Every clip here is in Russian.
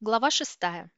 Глава шестая.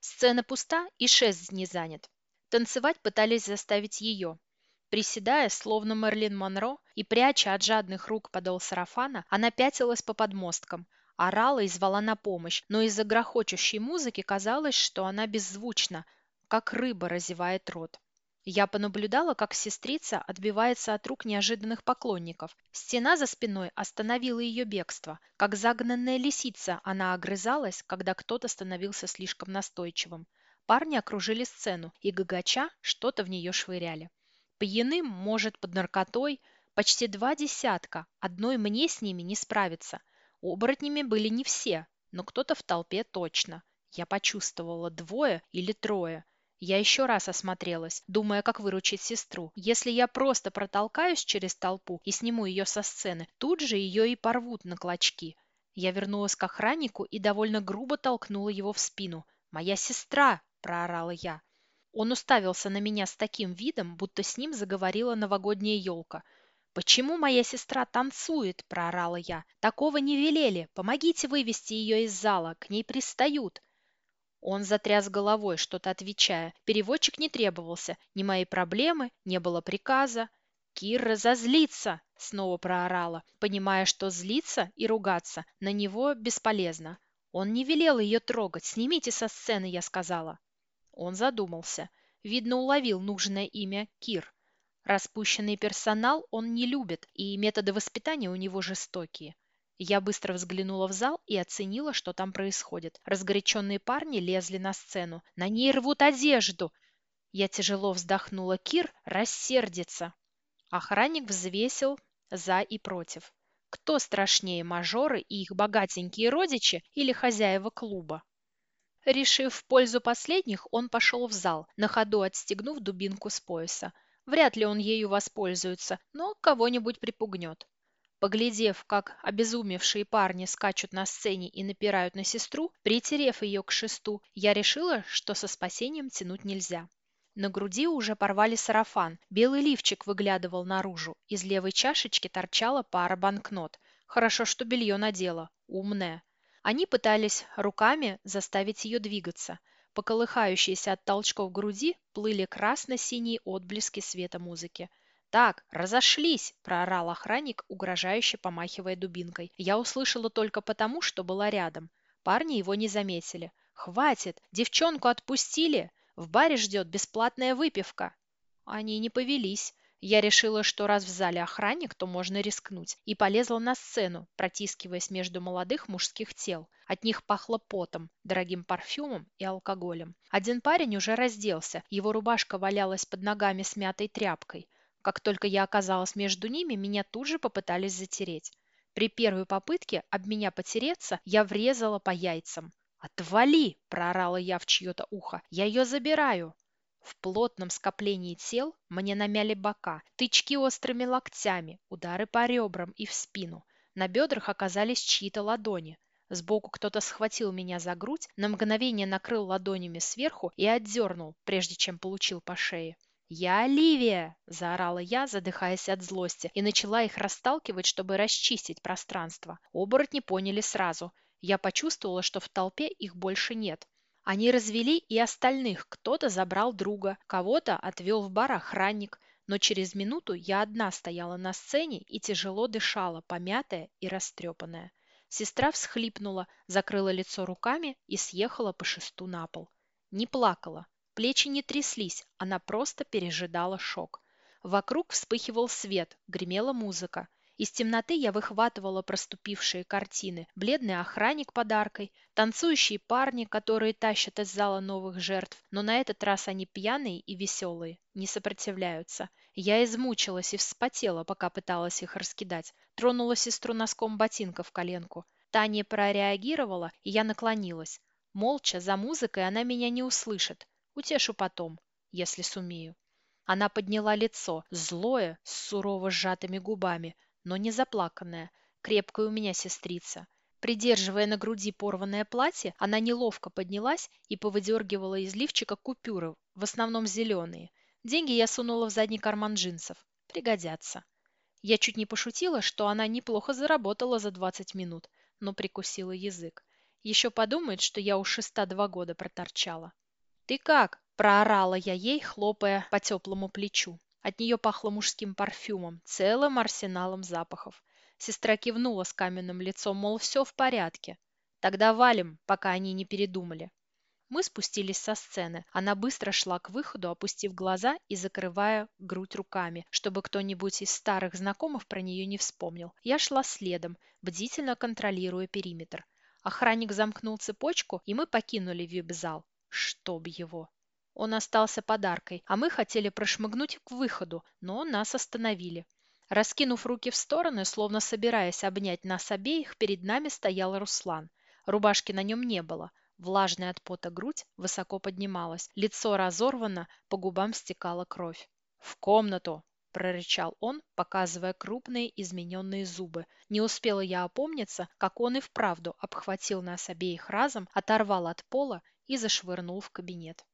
Сцена пуста и шест не занят. Танцевать пытались заставить ее. Приседая, словно Мерлин Монро, и пряча от жадных рук подол сарафана, она пятилась по подмосткам, орала и звала на помощь, но из-за грохочущей музыки казалось, что она беззвучна, как рыба разевает рот. Я понаблюдала, как сестрица отбивается от рук неожиданных поклонников. Стена за спиной остановила ее бегство. Как загнанная лисица она огрызалась, когда кто-то становился слишком настойчивым. Парни окружили сцену и, гагача, что-то в нее швыряли. Пьяным, может, под наркотой, почти два десятка, одной мне с ними не справиться. Оборотнями были не все, но кто-то в толпе точно. Я почувствовала двое или трое – я еще раз осмотрелась, думая, как выручить сестру. Если я просто протолкаюсь через толпу и сниму ее со сцены, тут же ее и порвут на клочки. Я вернулась к охраннику и довольно грубо толкнула его в спину. «Моя сестра!» – проорала я. Он уставился на меня с таким видом, будто с ним заговорила новогодняя елка. «Почему моя сестра танцует?» – проорала я. «Такого не велели. Помогите вывести ее из зала. К ней пристают». Он затряс головой, что-то отвечая. Переводчик не требовался. Ни моей проблемы, не было приказа. «Кира зазлится!» — снова проорала, понимая, что злиться и ругаться на него бесполезно. Он не велел ее трогать. «Снимите со сцены», — я сказала. Он задумался. Видно, уловил нужное имя Кир. Распущенный персонал он не любит, и методы воспитания у него жестокие. Я быстро взглянула в зал и оценила, что там происходит. Разгоряченные парни лезли на сцену. На ней рвут одежду. Я тяжело вздохнула. Кир рассердится. Охранник взвесил за и против. Кто страшнее, мажоры и их богатенькие родичи или хозяева клуба? Решив в пользу последних, он пошел в зал, на ходу отстегнув дубинку с пояса. Вряд ли он ею воспользуется, но кого-нибудь припугнет. Поглядев, как обезумевшие парни скачут на сцене и напирают на сестру, притерев ее к шесту, я решила, что со спасением тянуть нельзя. На груди уже порвали сарафан, белый лифчик выглядывал наружу, из левой чашечки торчала пара банкнот. Хорошо, что белье надела, умная. Они пытались руками заставить ее двигаться. По колыхающейся от толчков груди плыли красно-синие отблески света музыки. «Так, разошлись!» – проорал охранник, угрожающе помахивая дубинкой. Я услышала только потому, что была рядом. Парни его не заметили. «Хватит! Девчонку отпустили! В баре ждет бесплатная выпивка!» Они не повелись. Я решила, что раз в зале охранник, то можно рискнуть, и полезла на сцену, протискиваясь между молодых мужских тел. От них пахло потом, дорогим парфюмом и алкоголем. Один парень уже разделся, его рубашка валялась под ногами смятой тряпкой. Как только я оказалась между ними, меня тут же попытались затереть. При первой попытке об меня потереться я врезала по яйцам. «Отвали!» – проорала я в чье-то ухо. «Я ее забираю!» В плотном скоплении тел мне намяли бока, тычки острыми локтями, удары по ребрам и в спину. На бедрах оказались чьи-то ладони. Сбоку кто-то схватил меня за грудь, на мгновение накрыл ладонями сверху и отдернул, прежде чем получил по шее. «Я Оливия!» – заорала я, задыхаясь от злости, и начала их расталкивать, чтобы расчистить пространство. Оборотни поняли сразу. Я почувствовала, что в толпе их больше нет. Они развели и остальных, кто-то забрал друга, кого-то отвел в бар охранник, но через минуту я одна стояла на сцене и тяжело дышала, помятая и растрепанная. Сестра всхлипнула, закрыла лицо руками и съехала по шесту на пол. Не плакала, Плечи не тряслись, она просто пережидала шок. Вокруг вспыхивал свет, гремела музыка. Из темноты я выхватывала проступившие картины. Бледный охранник под аркой, танцующие парни, которые тащат из зала новых жертв, но на этот раз они пьяные и веселые, не сопротивляются. Я измучилась и вспотела, пока пыталась их раскидать. Тронула сестру носком ботинка в коленку. Таня прореагировала, и я наклонилась. Молча, за музыкой она меня не услышит. Утешу потом, если сумею. Она подняла лицо, злое, с сурово сжатыми губами, но не заплаканное, крепкая у меня сестрица. Придерживая на груди порванное платье, она неловко поднялась и повыдергивала из лифчика купюры, в основном зеленые. Деньги я сунула в задний карман джинсов. Пригодятся. Я чуть не пошутила, что она неплохо заработала за 20 минут, но прикусила язык. Еще подумает, что я у шеста два года проторчала. «Ты как?» – проорала я ей, хлопая по теплому плечу. От нее пахло мужским парфюмом, целым арсеналом запахов. Сестра кивнула с каменным лицом, мол, все в порядке. Тогда валим, пока они не передумали. Мы спустились со сцены. Она быстро шла к выходу, опустив глаза и закрывая грудь руками, чтобы кто-нибудь из старых знакомых про нее не вспомнил. Я шла следом, бдительно контролируя периметр. Охранник замкнул цепочку, и мы покинули вип-зал. Чтоб его! Он остался подаркой, а мы хотели прошмыгнуть к выходу, но нас остановили. Раскинув руки в стороны, словно собираясь обнять нас обеих, перед нами стоял Руслан. Рубашки на нем не было. Влажная от пота грудь высоко поднималась, лицо разорвано, по губам стекала кровь. «В комнату!» – прорычал он, показывая крупные измененные зубы. Не успела я опомниться, как он и вправду обхватил нас обеих разом, оторвал от пола и зашвырнул в кабинет.